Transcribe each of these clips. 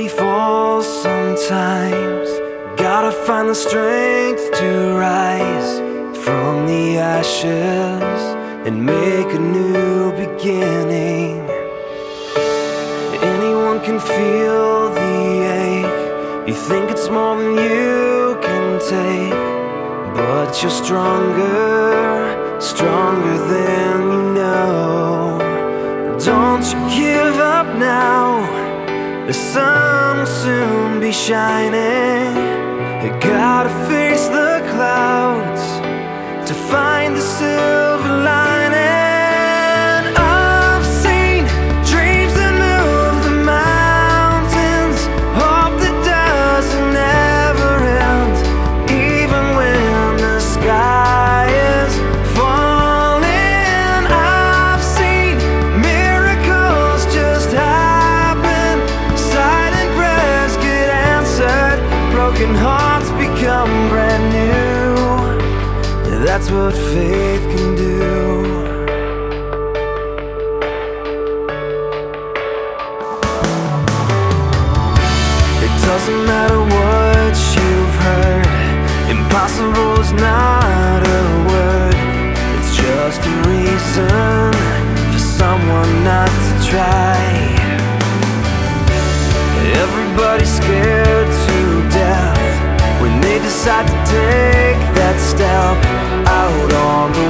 we fall sometimes. Gotta find the strength to rise from the ashes and make a new beginning. Anyone can feel the ache. You think it's more than you can take, but you're stronger, stronger than you know. Don't you give up now. The sun will soon be shining. You gotta face the clouds hearts become brand new. That's what faith can do. It doesn't matter what you've heard. Impossible is not a word. It's just a reason for someone not to try. Everybody's decide to take that step out on the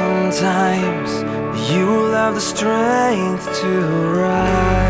sometimes, you will have the strength to rise.